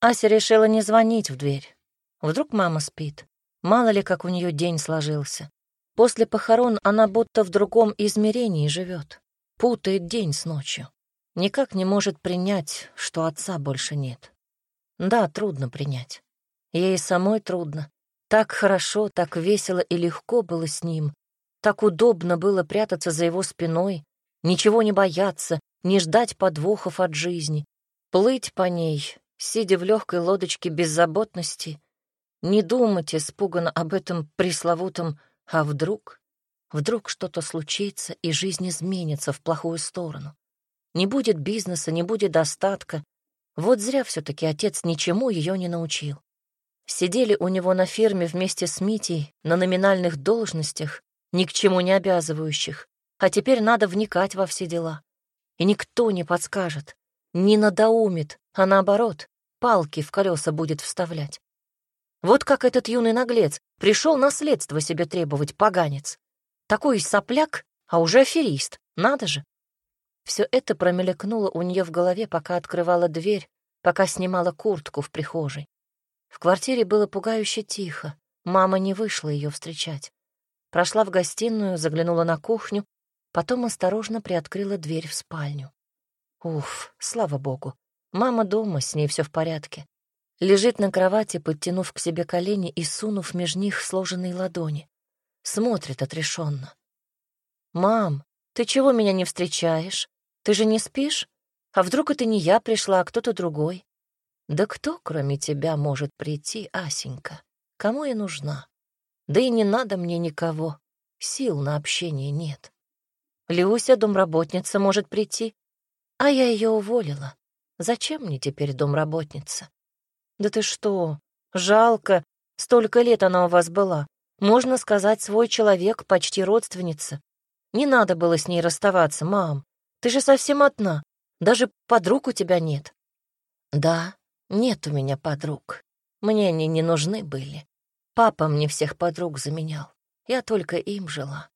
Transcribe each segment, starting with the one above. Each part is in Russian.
Ася решила не звонить в дверь. Вдруг мама спит. Мало ли, как у нее день сложился. После похорон она будто в другом измерении живет, путает день с ночью. Никак не может принять, что отца больше нет. Да, трудно принять. Ей самой трудно. Так хорошо, так весело и легко было с ним. Так удобно было прятаться за его спиной, ничего не бояться, не ждать подвохов от жизни, плыть по ней, сидя в легкой лодочке беззаботности, не думать испуганно об этом пресловутом «а вдруг?». Вдруг что-то случится, и жизнь изменится в плохую сторону. Не будет бизнеса, не будет достатка. Вот зря все таки отец ничему ее не научил. Сидели у него на ферме вместе с Митей на номинальных должностях, ни к чему не обязывающих, а теперь надо вникать во все дела. И никто не подскажет, не надоумит, а наоборот, палки в колеса будет вставлять. Вот как этот юный наглец пришел наследство себе требовать, поганец. Такой сопляк, а уже аферист, надо же. Все это промелькнуло у нее в голове, пока открывала дверь, пока снимала куртку в прихожей. В квартире было пугающе тихо, мама не вышла ее встречать. Прошла в гостиную, заглянула на кухню, потом осторожно приоткрыла дверь в спальню. Уф, слава богу, мама дома, с ней все в порядке. Лежит на кровати, подтянув к себе колени и сунув меж них сложенные ладони. Смотрит отрешенно. «Мам, ты чего меня не встречаешь? Ты же не спишь? А вдруг это не я пришла, а кто-то другой? Да кто, кроме тебя, может прийти, Асенька? Кому я нужна? Да и не надо мне никого. Сил на общение нет. Люся, домработница, может прийти, а я ее уволила. Зачем мне теперь домработница? «Да ты что? Жалко. Столько лет она у вас была. Можно сказать, свой человек, почти родственница. Не надо было с ней расставаться, мам. Ты же совсем одна. Даже подруг у тебя нет». «Да, нет у меня подруг. Мне они не нужны были. Папа мне всех подруг заменял. Я только им жила.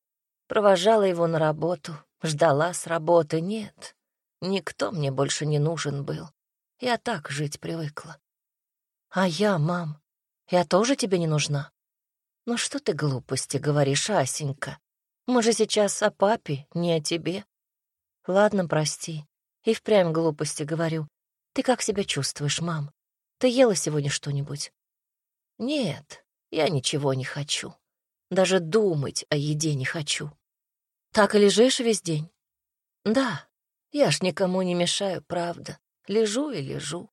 Провожала его на работу, ждала с работы. Нет, никто мне больше не нужен был. Я так жить привыкла. А я, мам, я тоже тебе не нужна? Ну что ты глупости говоришь, Асенька? Мы же сейчас о папе, не о тебе. Ладно, прости. И впрямь глупости говорю. Ты как себя чувствуешь, мам? Ты ела сегодня что-нибудь? Нет, я ничего не хочу. Даже думать о еде не хочу. Так и лежишь весь день? Да, я ж никому не мешаю, правда. Лежу и лежу.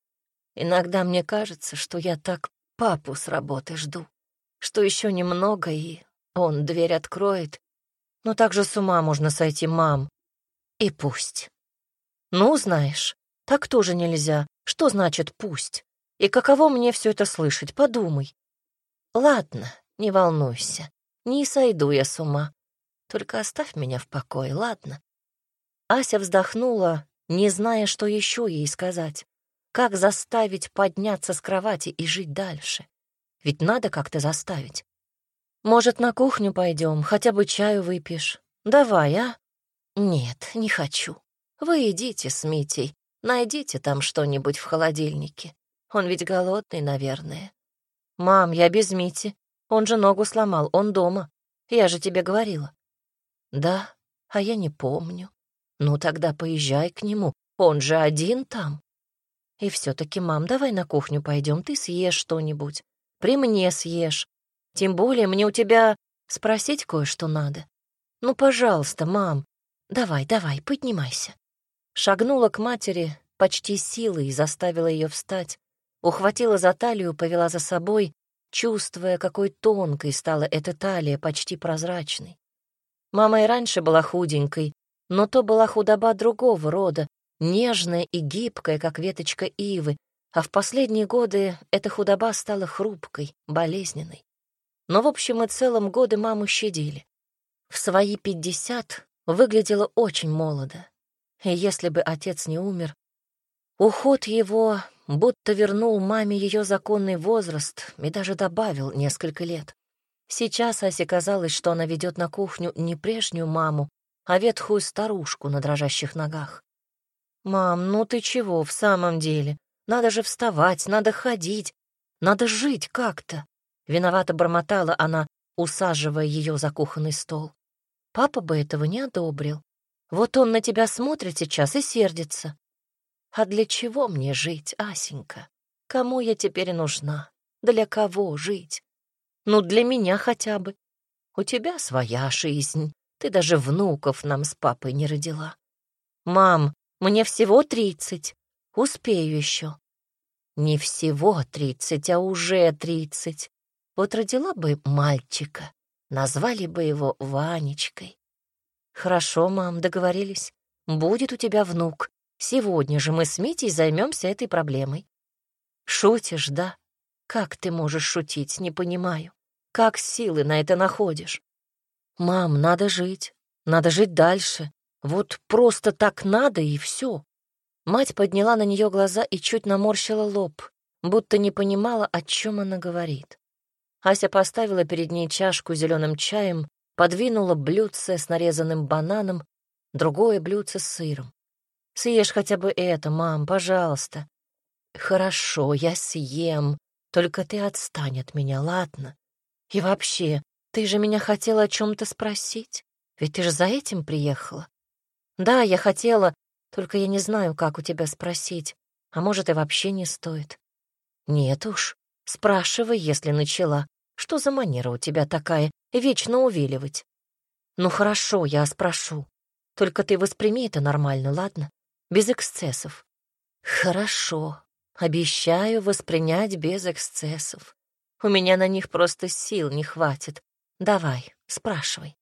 Иногда мне кажется, что я так папу с работы жду, что еще немного, и он дверь откроет. Но так же с ума можно сойти, мам. И пусть. Ну, знаешь, так тоже нельзя. Что значит «пусть»? И каково мне все это слышать? Подумай. Ладно, не волнуйся. Не сойду я с ума. Только оставь меня в покое, ладно? Ася вздохнула, не зная, что еще ей сказать. Как заставить подняться с кровати и жить дальше? Ведь надо как-то заставить. Может, на кухню пойдем, хотя бы чаю выпьешь? Давай, а? Нет, не хочу. Вы идите с Митей, найдите там что-нибудь в холодильнике. Он ведь голодный, наверное. Мам, я без Мити. Он же ногу сломал, он дома. Я же тебе говорила. Да, а я не помню. Ну тогда поезжай к нему, он же один там. И все-таки, мам, давай на кухню пойдем, ты съешь что-нибудь. При мне съешь. Тем более мне у тебя спросить кое-что надо. Ну, пожалуйста, мам, давай, давай, поднимайся. Шагнула к матери почти силой заставила ее встать. Ухватила за талию, повела за собой, чувствуя, какой тонкой стала эта талия, почти прозрачной. Мама и раньше была худенькой, но то была худоба другого рода, нежная и гибкая, как веточка ивы, а в последние годы эта худоба стала хрупкой, болезненной. Но в общем и целом годы маму щадили. В свои пятьдесят выглядела очень молодо. И если бы отец не умер, уход его будто вернул маме ее законный возраст и даже добавил несколько лет. Сейчас Асе казалось, что она ведет на кухню не прежнюю маму, а ветхую старушку на дрожащих ногах. «Мам, ну ты чего, в самом деле? Надо же вставать, надо ходить, надо жить как-то. Виновато бормотала она, усаживая ее за кухонный стол. Папа бы этого не одобрил. Вот он на тебя смотрит сейчас и сердится. А для чего мне жить, Асенька? Кому я теперь нужна? Для кого жить? Ну, для меня хотя бы. У тебя своя жизнь. Ты даже внуков нам с папой не родила. Мам, мне всего тридцать. Успею еще. Не всего тридцать, а уже тридцать. Вот родила бы мальчика, назвали бы его Ванечкой. Хорошо, мам, договорились. Будет у тебя внук. Сегодня же мы с Митей займемся этой проблемой. Шутишь, да? Как ты можешь шутить, не понимаю. Как силы на это находишь? Мам, надо жить. Надо жить дальше. Вот просто так надо и все. Мать подняла на нее глаза и чуть наморщила лоб, будто не понимала, о чем она говорит. Ася поставила перед ней чашку с зеленым чаем, подвинула блюдце с нарезанным бананом, другое блюдце с сыром. «Съешь хотя бы это, мам, пожалуйста». «Хорошо, я съем, только ты отстань от меня, ладно? И вообще, ты же меня хотела о чем-то спросить, ведь ты же за этим приехала». «Да, я хотела, только я не знаю, как у тебя спросить, а может, и вообще не стоит». «Нет уж, Спрашивай, если начала. Что за манера у тебя такая, вечно увиливать? Ну хорошо, я спрошу. Только ты восприми это нормально, ладно? Без эксцессов. Хорошо. Обещаю воспринять без эксцессов. У меня на них просто сил не хватит. Давай, спрашивай.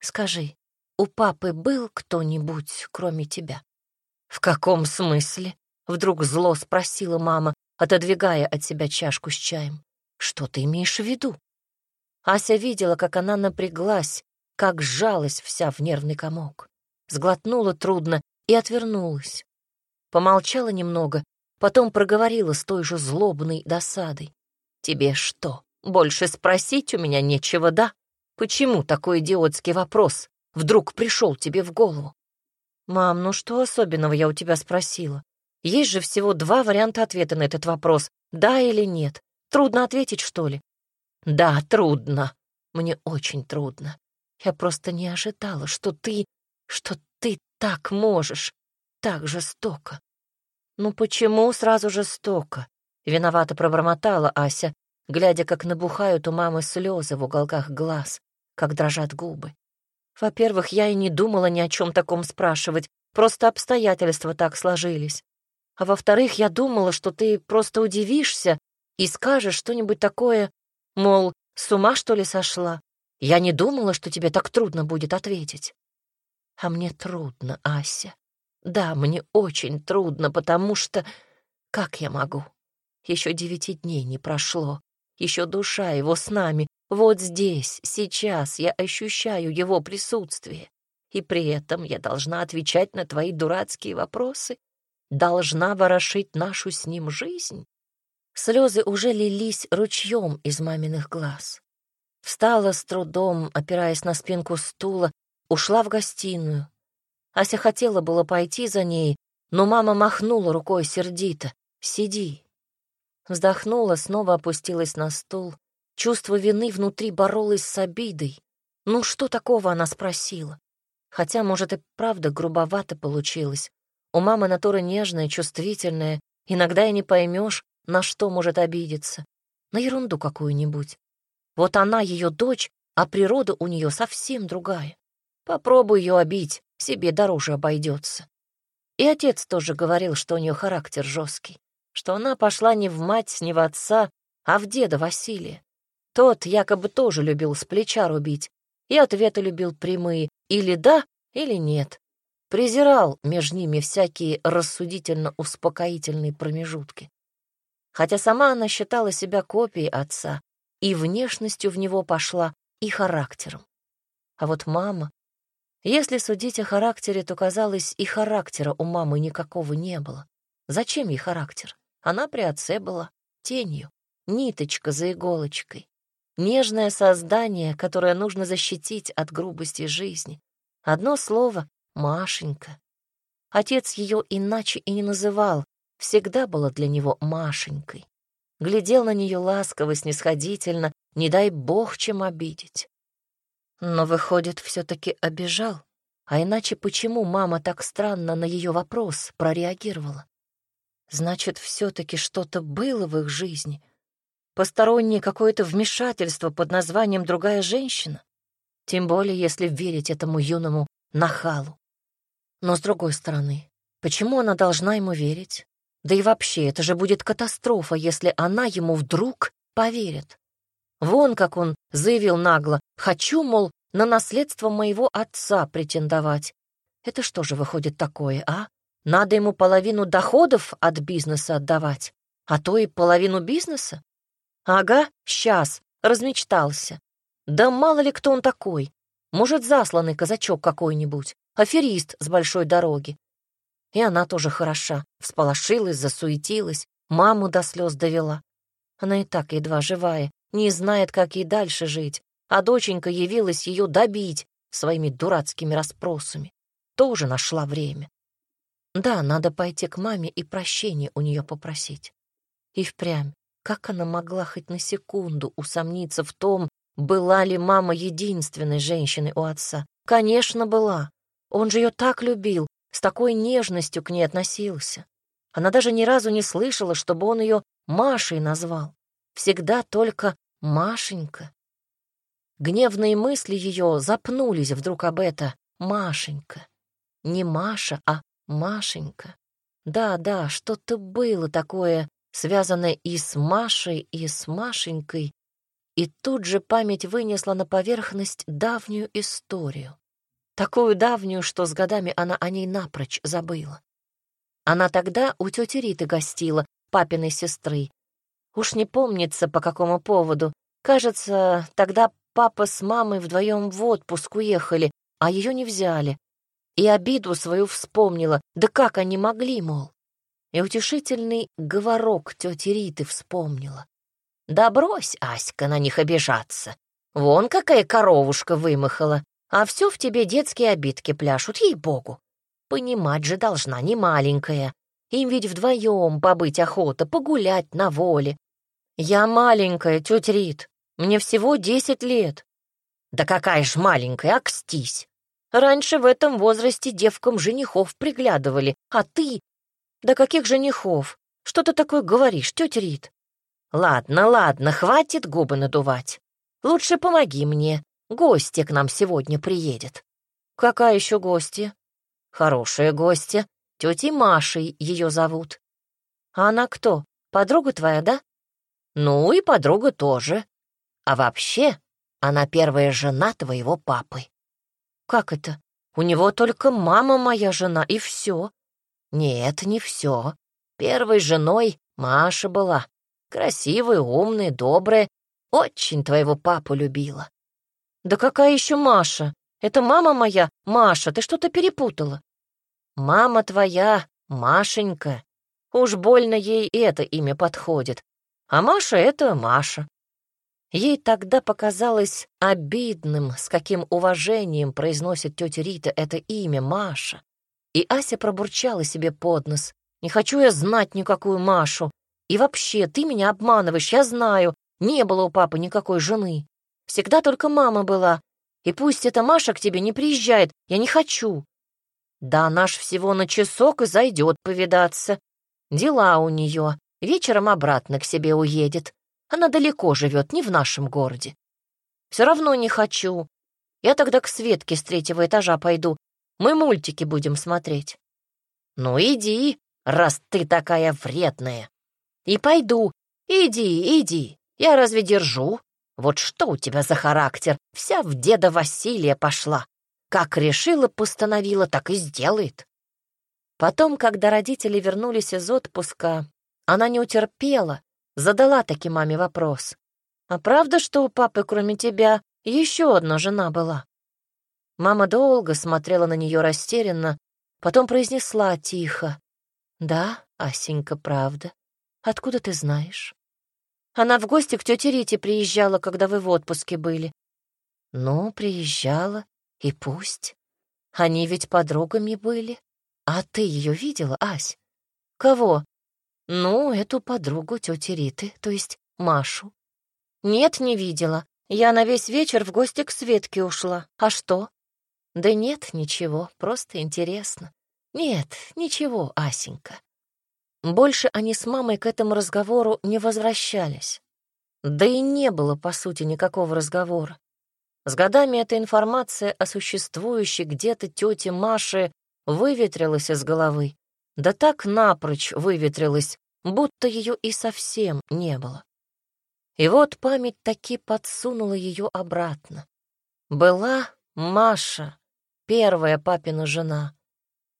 Скажи, у папы был кто-нибудь, кроме тебя? В каком смысле? Вдруг зло спросила мама, отодвигая от себя чашку с чаем. «Что ты имеешь в виду?» Ася видела, как она напряглась, как сжалась вся в нервный комок. Сглотнула трудно и отвернулась. Помолчала немного, потом проговорила с той же злобной досадой. «Тебе что, больше спросить у меня нечего, да? Почему такой идиотский вопрос вдруг пришел тебе в голову?» «Мам, ну что особенного я у тебя спросила? Есть же всего два варианта ответа на этот вопрос — да или нет. Трудно ответить, что ли? Да, трудно. Мне очень трудно. Я просто не ожидала, что ты... что ты так можешь. Так жестоко. Ну почему сразу жестоко? Виновато пробормотала Ася, глядя, как набухают у мамы слезы в уголках глаз, как дрожат губы. Во-первых, я и не думала ни о чем таком спрашивать, просто обстоятельства так сложились. А во-вторых, я думала, что ты просто удивишься и скажешь что-нибудь такое, мол, с ума что ли сошла? Я не думала, что тебе так трудно будет ответить. А мне трудно, Ася. Да, мне очень трудно, потому что... Как я могу? Еще девяти дней не прошло. Еще душа его с нами. Вот здесь, сейчас я ощущаю его присутствие. И при этом я должна отвечать на твои дурацкие вопросы должна ворошить нашу с ним жизнь? Слезы уже лились ручьем из маминых глаз. Встала с трудом, опираясь на спинку стула, ушла в гостиную. Ася хотела было пойти за ней, но мама махнула рукой сердито. «Сиди». Вздохнула, снова опустилась на стул. Чувство вины внутри боролось с обидой. Ну что такого она спросила? Хотя, может, и правда грубовато получилось. У мамы натура нежная, чувствительная. Иногда и не поймешь, на что может обидеться. На ерунду какую-нибудь. Вот она ее дочь, а природа у нее совсем другая. Попробуй ее обить, себе дороже обойдется. И отец тоже говорил, что у нее характер жесткий, что она пошла не в мать, не в отца, а в деда Василия. Тот якобы тоже любил с плеча рубить, и ответы любил прямые, или да, или нет презирал между ними всякие рассудительно-успокоительные промежутки. Хотя сама она считала себя копией отца, и внешностью в него пошла, и характером. А вот мама... Если судить о характере, то, казалось, и характера у мамы никакого не было. Зачем ей характер? Она при отце была тенью, ниточка за иголочкой. Нежное создание, которое нужно защитить от грубости жизни. Одно слово Машенька. Отец ее иначе и не называл, всегда была для него Машенькой. Глядел на нее ласково, снисходительно, не дай бог чем обидеть. Но, выходит, все-таки обижал. А иначе почему мама так странно на ее вопрос прореагировала? Значит, все-таки что-то было в их жизни. Постороннее какое-то вмешательство под названием «другая женщина». Тем более, если верить этому юному нахалу. Но, с другой стороны, почему она должна ему верить? Да и вообще, это же будет катастрофа, если она ему вдруг поверит. Вон как он заявил нагло, хочу, мол, на наследство моего отца претендовать. Это что же выходит такое, а? Надо ему половину доходов от бизнеса отдавать, а то и половину бизнеса? Ага, сейчас, размечтался. Да мало ли кто он такой. Может, засланный казачок какой-нибудь, аферист с большой дороги. И она тоже хороша, всполошилась, засуетилась, маму до слез довела. Она и так едва живая, не знает, как ей дальше жить, а доченька явилась ее добить своими дурацкими расспросами. Тоже нашла время. Да, надо пойти к маме и прощения у нее попросить. И впрямь, как она могла хоть на секунду усомниться в том, была ли мама единственной женщиной у отца? Конечно, была. Он же ее так любил, с такой нежностью к ней относился. Она даже ни разу не слышала, чтобы он ее Машей назвал. Всегда только Машенька. Гневные мысли ее запнулись вдруг об это. Машенька. Не Маша, а Машенька. Да, да, что-то было такое, связанное и с Машей, и с Машенькой, и тут же память вынесла на поверхность давнюю историю. Такую давнюю, что с годами она о ней напрочь забыла. Она тогда у тети Риты гостила, папиной сестры. Уж не помнится, по какому поводу. Кажется, тогда папа с мамой вдвоем в отпуск уехали, а ее не взяли. И обиду свою вспомнила, да как они могли, мол. И утешительный говорок тети Риты вспомнила. Да брось, Аська, на них обижаться. Вон какая коровушка вымахала, а все в тебе детские обидки пляшут, ей-богу. Понимать же должна, не маленькая. Им ведь вдвоем побыть охота, погулять на воле. Я маленькая, тетя Рит, мне всего десять лет. Да какая ж маленькая, акстись. Раньше в этом возрасте девкам женихов приглядывали, а ты... Да каких женихов? Что ты такое говоришь, тетя Рит? Ладно, ладно, хватит губы надувать. Лучше помоги мне. Гостья к нам сегодня приедет. Какая еще гостья? Хорошая гостья. Тетей Машей ее зовут. А она кто? Подруга твоя, да? Ну и подруга тоже. А вообще, она первая жена твоего папы. Как это? У него только мама моя жена, и все. Нет, не все. Первой женой Маша была. Красивая, умная, добрая. Очень твоего папу любила. Да какая еще Маша? Это мама моя, Маша, ты что-то перепутала. Мама твоя, Машенька. Уж больно ей это имя подходит. А Маша — это Маша. Ей тогда показалось обидным, с каким уважением произносит тетя Рита это имя Маша. И Ася пробурчала себе под нос. «Не хочу я знать никакую Машу. И вообще, ты меня обманываешь, я знаю. Не было у папы никакой жены. Всегда только мама была. И пусть эта Маша к тебе не приезжает, я не хочу. Да она ж всего на часок и зайдет повидаться. Дела у нее. Вечером обратно к себе уедет. Она далеко живет, не в нашем городе. Все равно не хочу. Я тогда к Светке с третьего этажа пойду. Мы мультики будем смотреть. Ну иди, раз ты такая вредная. И пойду. Иди, иди. Я разве держу? Вот что у тебя за характер? Вся в деда Василия пошла. Как решила, постановила, так и сделает. Потом, когда родители вернулись из отпуска, она не утерпела, задала таки маме вопрос. «А правда, что у папы, кроме тебя, еще одна жена была?» Мама долго смотрела на нее растерянно, потом произнесла тихо. «Да, Асенька, правда. Откуда ты знаешь? Она в гости к тете Рите приезжала, когда вы в отпуске были. Ну, приезжала, и пусть. Они ведь подругами были. А ты ее видела, Ась? Кого? Ну, эту подругу тети Риты, то есть Машу. Нет, не видела. Я на весь вечер в гости к Светке ушла. А что? Да нет, ничего, просто интересно. Нет, ничего, Асенька. Больше они с мамой к этому разговору не возвращались. Да и не было, по сути, никакого разговора. С годами эта информация о существующей где-то тете Маше выветрилась из головы. Да так напрочь выветрилась, будто ее и совсем не было. И вот память таки подсунула ее обратно. Была Маша, первая папина жена.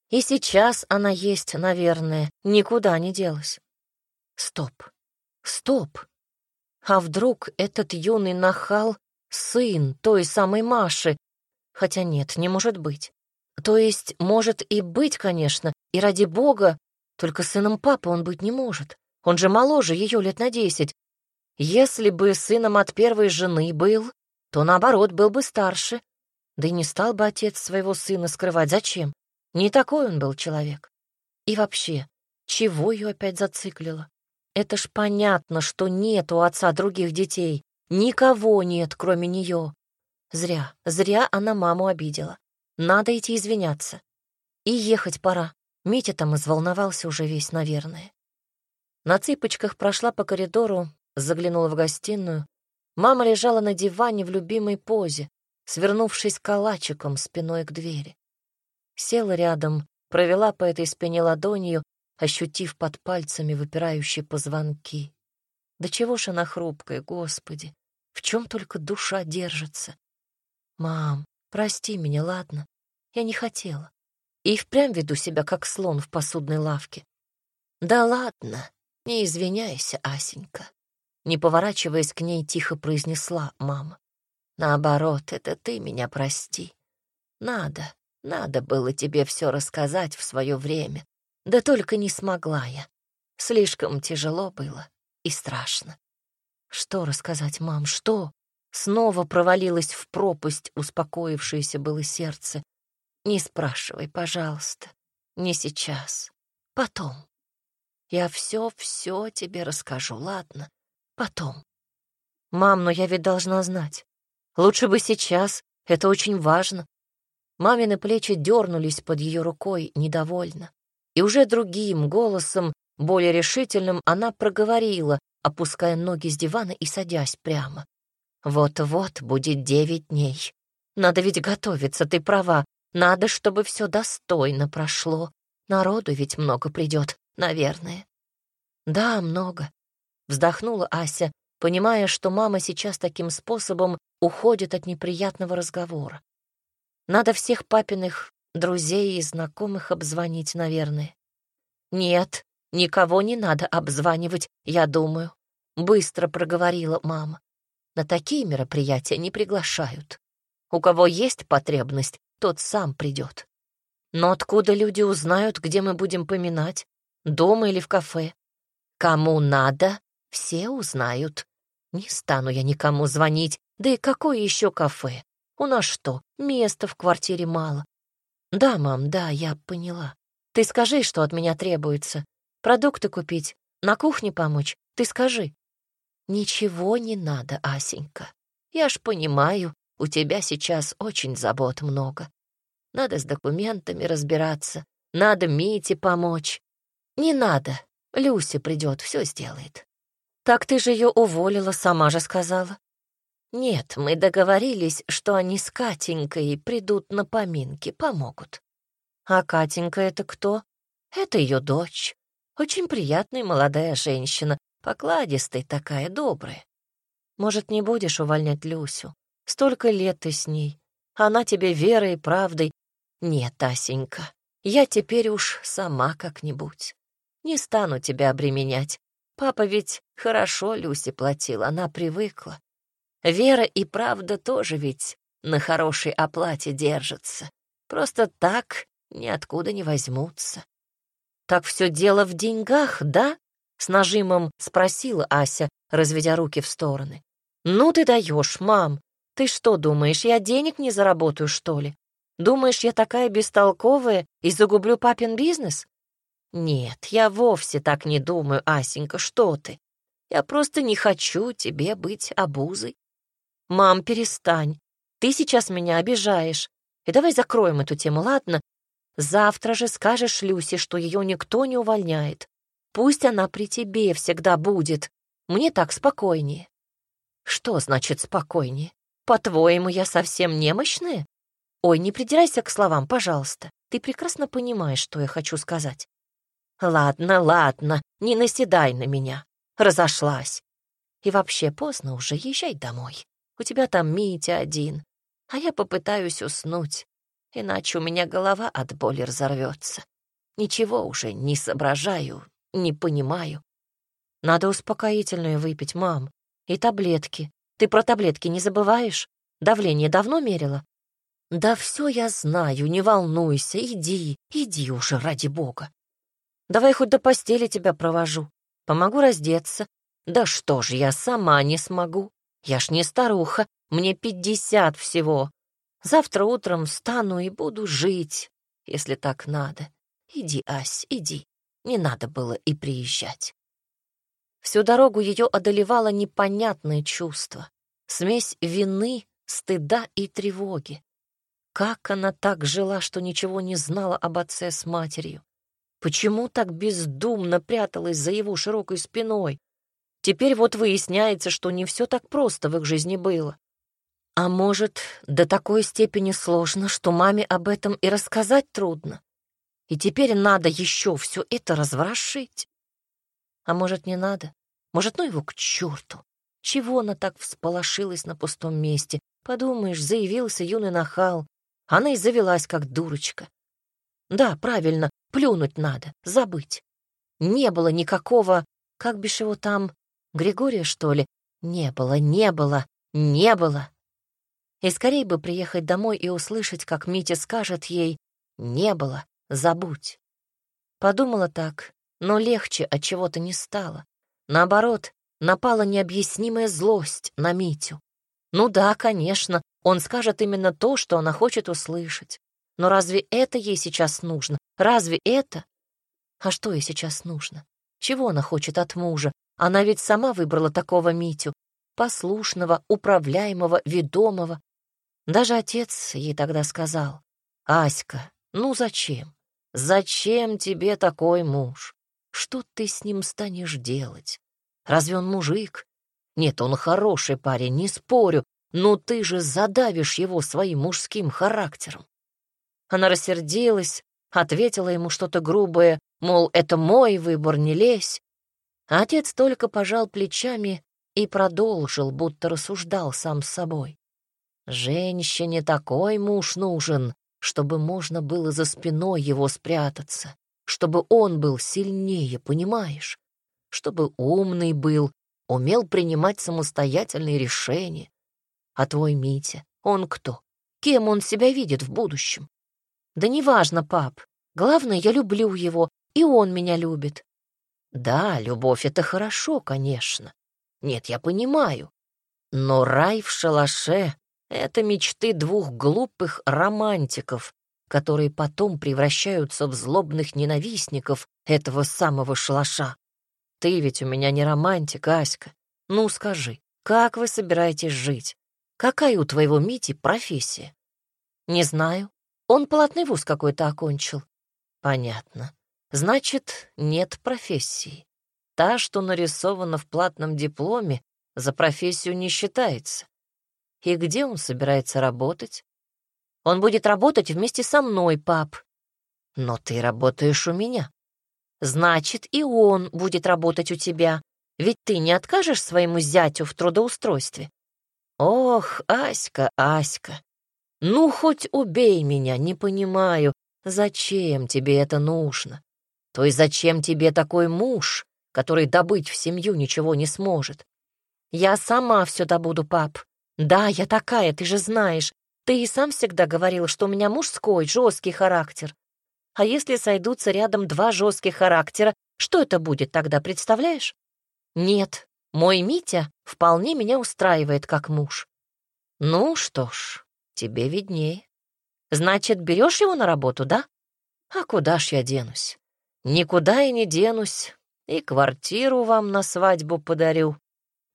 И сейчас она есть, наверное, никуда не делась. Стоп, стоп. А вдруг этот юный нахал — сын той самой Маши? Хотя нет, не может быть. То есть, может и быть, конечно, и ради бога, только сыном папы он быть не может. Он же моложе ее лет на десять. Если бы сыном от первой жены был, то, наоборот, был бы старше. Да и не стал бы отец своего сына скрывать. Зачем? Не такой он был человек. И вообще, чего ее опять зациклило? Это ж понятно, что нет у отца других детей. Никого нет, кроме нее. Зря, зря она маму обидела. Надо идти извиняться. И ехать пора. Митя там изволновался уже весь, наверное. На цыпочках прошла по коридору, заглянула в гостиную. Мама лежала на диване в любимой позе, свернувшись калачиком спиной к двери. Села рядом, провела по этой спине ладонью ощутив под пальцами выпирающие позвонки. Да чего ж она хрупкая, Господи! В чем только душа держится? Мам, прости меня, ладно? Я не хотела. И впрямь веду себя, как слон в посудной лавке. Да ладно, не извиняйся, Асенька. Не поворачиваясь к ней, тихо произнесла мама. Наоборот, это ты меня прости. Надо, надо было тебе все рассказать в свое время. Да только не смогла я. Слишком тяжело было и страшно. Что рассказать, мам, что? Снова провалилась в пропасть успокоившееся было сердце. Не спрашивай, пожалуйста. Не сейчас. Потом. Я все-все тебе расскажу, ладно? Потом. Мам, но я ведь должна знать. Лучше бы сейчас. Это очень важно. Мамины плечи дернулись под ее рукой недовольно. И уже другим голосом, более решительным, она проговорила, опуская ноги с дивана и садясь прямо. «Вот-вот будет девять дней. Надо ведь готовиться, ты права. Надо, чтобы все достойно прошло. Народу ведь много придет, наверное». «Да, много», — вздохнула Ася, понимая, что мама сейчас таким способом уходит от неприятного разговора. Надо всех папиных Друзей и знакомых обзвонить, наверное. Нет, никого не надо обзванивать, я думаю. Быстро проговорила мама. На такие мероприятия не приглашают. У кого есть потребность, тот сам придет. Но откуда люди узнают, где мы будем поминать? Дома или в кафе? Кому надо, все узнают. Не стану я никому звонить, да и какое еще кафе? У нас что, места в квартире мало? «Да, мам, да, я поняла. Ты скажи, что от меня требуется. Продукты купить, на кухне помочь. Ты скажи». «Ничего не надо, Асенька. Я ж понимаю, у тебя сейчас очень забот много. Надо с документами разбираться, надо Мите помочь. Не надо, Люся придет, все сделает. Так ты же ее уволила, сама же сказала. «Нет, мы договорились, что они с Катенькой придут на поминки, помогут». «А Катенька — это кто?» «Это ее дочь. Очень приятная молодая женщина, покладистая такая, добрая. Может, не будешь увольнять Люсю? Столько лет ты с ней. Она тебе верой и правдой. Нет, Асенька, я теперь уж сама как-нибудь. Не стану тебя обременять. Папа ведь хорошо Люсе платил, она привыкла. Вера и правда тоже ведь на хорошей оплате держатся. Просто так ниоткуда не возьмутся. «Так все дело в деньгах, да?» — с нажимом спросила Ася, разведя руки в стороны. «Ну ты даешь, мам. Ты что думаешь, я денег не заработаю, что ли? Думаешь, я такая бестолковая и загублю папин бизнес?» Нет, я вовсе так не думаю, Асенька, что ты? Я просто не хочу тебе быть обузой. Мам, перестань. Ты сейчас меня обижаешь. И давай закроем эту тему, ладно? Завтра же скажешь Люсе, что ее никто не увольняет. Пусть она при тебе всегда будет. Мне так спокойнее. Что значит спокойнее? По-твоему, я совсем немощная? Ой, не придирайся к словам, пожалуйста. Ты прекрасно понимаешь, что я хочу сказать. Ладно, ладно, не наседай на меня. Разошлась. И вообще поздно уже, езжай домой. У тебя там Митя один, а я попытаюсь уснуть, иначе у меня голова от боли разорвется. Ничего уже не соображаю, не понимаю. Надо успокоительное выпить, мам. И таблетки. Ты про таблетки не забываешь? Давление давно мерила? Да все я знаю, не волнуйся, иди, иди уже, ради бога. Давай хоть до постели тебя провожу. Помогу раздеться. Да что ж, я сама не смогу. Я ж не старуха, мне пятьдесят всего. Завтра утром встану и буду жить, если так надо. Иди, Ась, иди. Не надо было и приезжать. Всю дорогу ее одолевало непонятное чувство. Смесь вины, стыда и тревоги. Как она так жила, что ничего не знала об отце с матерью? Почему так бездумно пряталась за его широкой спиной? Теперь вот выясняется, что не все так просто в их жизни было. А может, до такой степени сложно, что маме об этом и рассказать трудно. И теперь надо еще все это разворошить. А может, не надо? Может, ну его к черту? Чего она так всполошилась на пустом месте? Подумаешь, заявился юный нахал. Она и завелась, как дурочка. Да, правильно, плюнуть надо, забыть. Не было никакого, как бишь его там, Григория, что ли? Не было, не было, не было. И скорее бы приехать домой и услышать, как Митя скажет ей «не было, забудь». Подумала так, но легче от чего-то не стало. Наоборот, напала необъяснимая злость на Митю. Ну да, конечно, он скажет именно то, что она хочет услышать. Но разве это ей сейчас нужно? Разве это? А что ей сейчас нужно? Чего она хочет от мужа? Она ведь сама выбрала такого Митю, послушного, управляемого, ведомого. Даже отец ей тогда сказал, «Аська, ну зачем? Зачем тебе такой муж? Что ты с ним станешь делать? Разве он мужик? Нет, он хороший парень, не спорю, но ты же задавишь его своим мужским характером». Она рассердилась, ответила ему что-то грубое, мол, это мой выбор, не лезь. Отец только пожал плечами и продолжил, будто рассуждал сам с собой. Женщине такой муж нужен, чтобы можно было за спиной его спрятаться, чтобы он был сильнее, понимаешь? Чтобы умный был, умел принимать самостоятельные решения. А твой Митя, он кто? Кем он себя видит в будущем? Да неважно, пап. Главное, я люблю его, и он меня любит. Да, любовь — это хорошо, конечно. Нет, я понимаю. Но рай в шалаше — это мечты двух глупых романтиков, которые потом превращаются в злобных ненавистников этого самого шалаша. Ты ведь у меня не романтик, Аська. Ну, скажи, как вы собираетесь жить? Какая у твоего Мити профессия? Не знаю. Он платный вуз какой-то окончил. Понятно. Значит, нет профессии. Та, что нарисована в платном дипломе, за профессию не считается. И где он собирается работать? Он будет работать вместе со мной, пап. Но ты работаешь у меня. Значит, и он будет работать у тебя, ведь ты не откажешь своему зятю в трудоустройстве. Ох, Аська, Аська, ну хоть убей меня, не понимаю, зачем тебе это нужно. То есть зачем тебе такой муж, который добыть в семью ничего не сможет? Я сама все добуду, пап. Да, я такая, ты же знаешь. Ты и сам всегда говорил, что у меня мужской, жесткий характер. А если сойдутся рядом два жестких характера, что это будет тогда, представляешь? Нет, мой Митя вполне меня устраивает как муж. Ну что ж, тебе виднее. Значит, берешь его на работу, да? А куда ж я денусь? Никуда и не денусь, и квартиру вам на свадьбу подарю,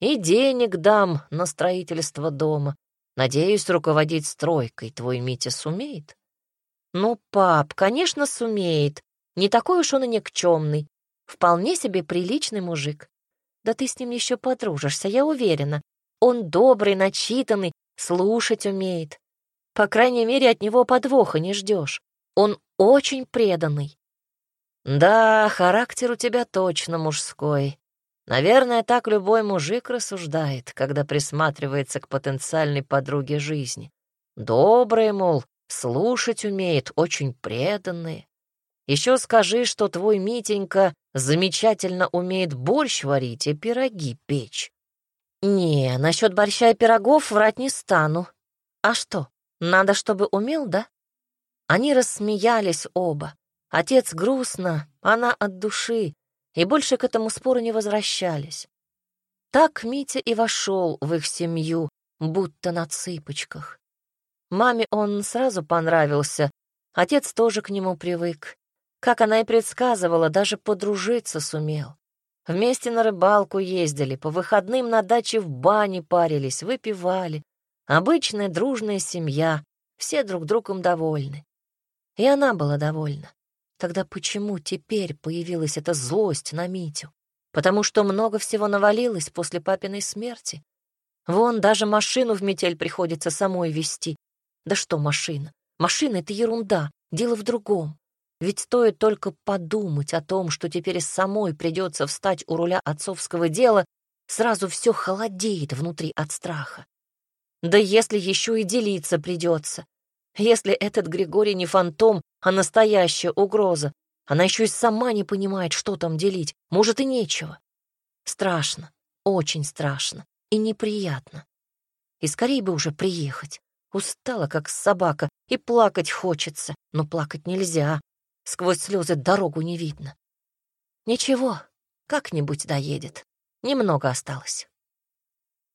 и денег дам на строительство дома. Надеюсь, руководить стройкой твой Митя сумеет. Ну, пап, конечно, сумеет. Не такой уж он и никчемный. Вполне себе приличный мужик. Да ты с ним еще подружишься, я уверена. Он добрый, начитанный, слушать умеет. По крайней мере, от него подвоха не ждешь. Он очень преданный. Да, характер у тебя точно мужской. Наверное, так любой мужик рассуждает, когда присматривается к потенциальной подруге жизни. Добрые, мол, слушать умеет, очень преданные. Еще скажи, что твой Митенька замечательно умеет борщ варить и пироги печь. Не, насчет борща и пирогов врать не стану. А что, надо, чтобы умел, да? Они рассмеялись оба. Отец грустно, она от души, и больше к этому спору не возвращались. Так Митя и вошел в их семью, будто на цыпочках. Маме он сразу понравился, отец тоже к нему привык. Как она и предсказывала, даже подружиться сумел. Вместе на рыбалку ездили, по выходным на даче в бане парились, выпивали. Обычная дружная семья, все друг другом довольны. И она была довольна. Тогда почему теперь появилась эта злость на Митю? Потому что много всего навалилось после папиной смерти. Вон даже машину в метель приходится самой вести. Да что машина? Машина — это ерунда, дело в другом. Ведь стоит только подумать о том, что теперь самой придется встать у руля отцовского дела, сразу все холодеет внутри от страха. Да если еще и делиться придется, если этот Григорий не фантом, а настоящая угроза, она еще и сама не понимает, что там делить, может и нечего. Страшно, очень страшно и неприятно. И скорее бы уже приехать. Устала, как собака, и плакать хочется, но плакать нельзя. Сквозь слезы дорогу не видно. Ничего, как-нибудь доедет. Немного осталось.